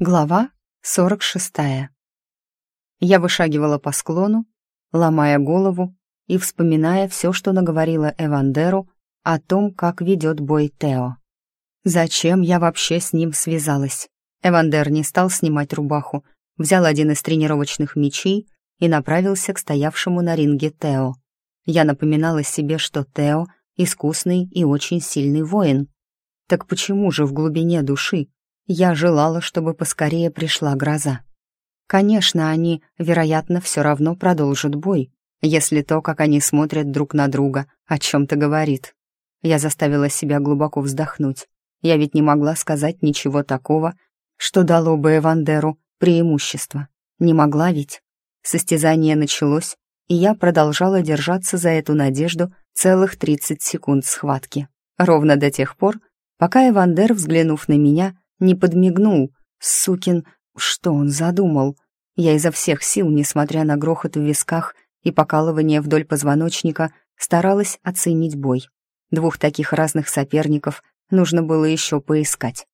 Глава 46. Я вышагивала по склону, ломая голову и вспоминая все, что наговорила Эвандеру о том, как ведет бой Тео. Зачем я вообще с ним связалась? Эвандер не стал снимать рубаху, взял один из тренировочных мечей и направился к стоявшему на ринге Тео. Я напоминала себе, что Тео — искусный и очень сильный воин. Так почему же в глубине души я желала, чтобы поскорее пришла гроза. Конечно, они, вероятно, все равно продолжат бой, если то, как они смотрят друг на друга, о чем-то говорит. Я заставила себя глубоко вздохнуть. Я ведь не могла сказать ничего такого, что дало бы Эвандеру преимущество. Не могла ведь. Состязание началось, и я продолжала держаться за эту надежду целых 30 секунд схватки. Ровно до тех пор, пока Эвандер, взглянув на меня, не подмигнул. Сукин, что он задумал? Я изо всех сил, несмотря на грохот в висках и покалывание вдоль позвоночника, старалась оценить бой. Двух таких разных соперников нужно было еще поискать.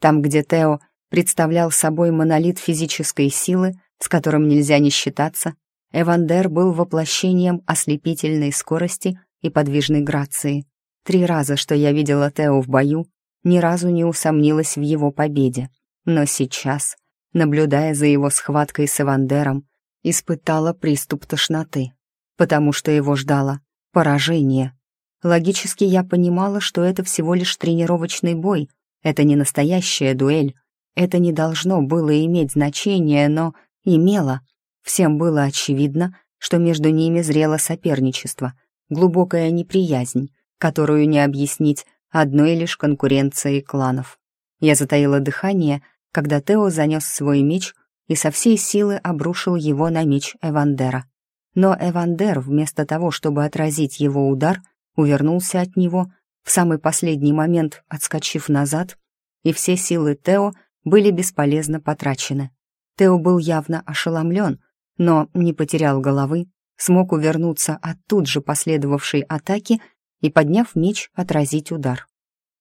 Там, где Тео представлял собой монолит физической силы, с которым нельзя не считаться, Эвандер был воплощением ослепительной скорости и подвижной грации. Три раза, что я видела Тео в бою, ни разу не усомнилась в его победе. Но сейчас, наблюдая за его схваткой с Эвандером, испытала приступ тошноты, потому что его ждало поражение. Логически я понимала, что это всего лишь тренировочный бой, это не настоящая дуэль, это не должно было иметь значения, но имело. Всем было очевидно, что между ними зрело соперничество, глубокая неприязнь, которую не объяснить одной лишь конкуренцией кланов. Я затаила дыхание, когда Тео занес свой меч и со всей силы обрушил его на меч Эвандера. Но Эвандер, вместо того, чтобы отразить его удар, увернулся от него, в самый последний момент отскочив назад, и все силы Тео были бесполезно потрачены. Тео был явно ошеломлен, но не потерял головы, смог увернуться от тут же последовавшей атаки и, подняв меч, отразить удар.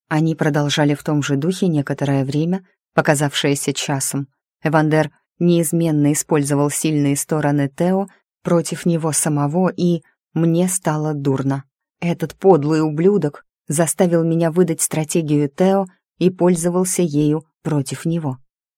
Они продолжали в том же духе некоторое время, показавшееся часом. Эвандер неизменно использовал сильные стороны Тео против него самого, и мне стало дурно. Этот подлый ублюдок заставил меня выдать стратегию Тео и пользовался ею против него.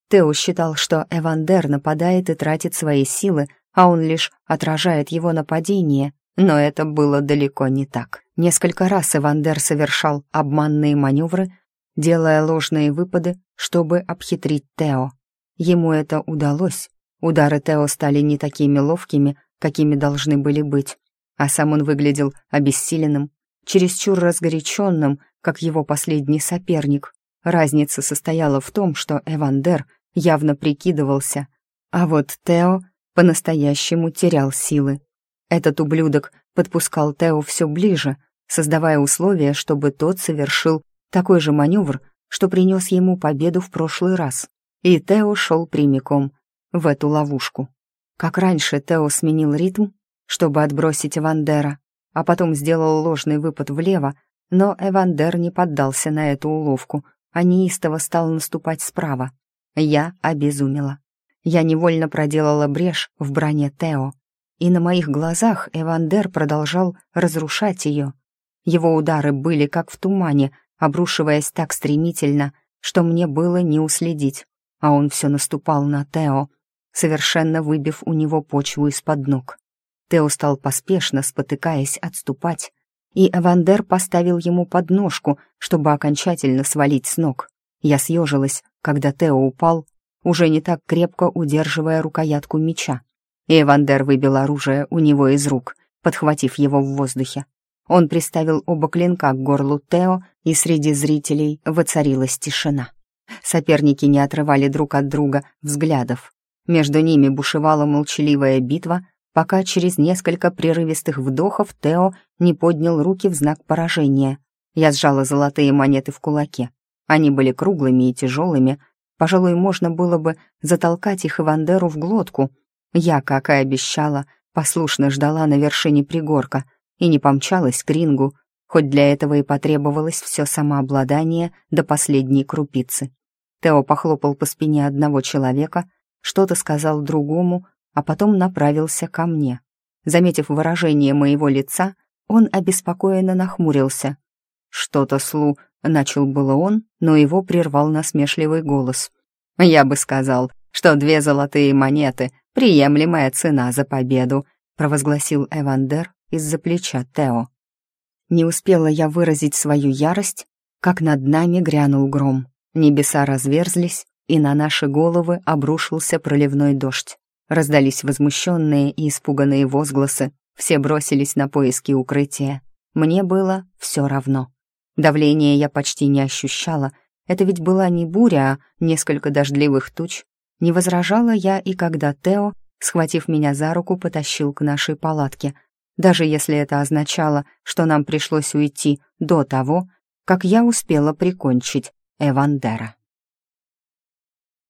Тео считал, что Эвандер нападает и тратит свои силы, а он лишь отражает его нападение, но это было далеко не так. Несколько раз Эвандер совершал обманные маневры, делая ложные выпады, чтобы обхитрить Тео. Ему это удалось. Удары Тео стали не такими ловкими, какими должны были быть, а сам он выглядел обессиленным, чересчур разгоряченным, как его последний соперник. Разница состояла в том, что Эвандер явно прикидывался, а вот Тео по-настоящему терял силы. Этот ублюдок подпускал Тео все ближе, создавая условия, чтобы тот совершил такой же маневр, что принес ему победу в прошлый раз. И Тео шел прямиком в эту ловушку. Как раньше Тео сменил ритм, чтобы отбросить Эвандера, а потом сделал ложный выпад влево, но Эвандер не поддался на эту уловку, а неистово стал наступать справа. Я обезумела. Я невольно проделала брешь в броне Тео, и на моих глазах Эвандер продолжал разрушать ее. Его удары были как в тумане, обрушиваясь так стремительно, что мне было не уследить, а он все наступал на Тео, совершенно выбив у него почву из-под ног. Тео стал поспешно, спотыкаясь, отступать, и Эвандер поставил ему подножку, чтобы окончательно свалить с ног. Я съежилась, когда Тео упал, уже не так крепко удерживая рукоятку меча и Эвандер выбил оружие у него из рук, подхватив его в воздухе. Он приставил оба клинка к горлу Тео, и среди зрителей воцарилась тишина. Соперники не отрывали друг от друга взглядов. Между ними бушевала молчаливая битва, пока через несколько прерывистых вдохов Тео не поднял руки в знак поражения. Я сжала золотые монеты в кулаке. Они были круглыми и тяжелыми. Пожалуй, можно было бы затолкать их Ивандеру в глотку — я, как и обещала, послушно ждала на вершине пригорка и не помчалась к рингу, хоть для этого и потребовалось все самообладание до последней крупицы. Тео похлопал по спине одного человека, что-то сказал другому, а потом направился ко мне. Заметив выражение моего лица, он обеспокоенно нахмурился. «Что-то, Слу», — начал было он, но его прервал насмешливый голос. «Я бы сказал, что две золотые монеты — приемлемая цена за победу», — провозгласил Эвандер из-за плеча Тео. Не успела я выразить свою ярость, как над нами грянул гром. Небеса разверзлись, и на наши головы обрушился проливной дождь. Раздались возмущенные и испуганные возгласы, все бросились на поиски укрытия. Мне было все равно. Давление я почти не ощущала, это ведь была не буря, а несколько дождливых туч. Не возражала я и когда Тео, схватив меня за руку, потащил к нашей палатке, даже если это означало, что нам пришлось уйти до того, как я успела прикончить Эвандера.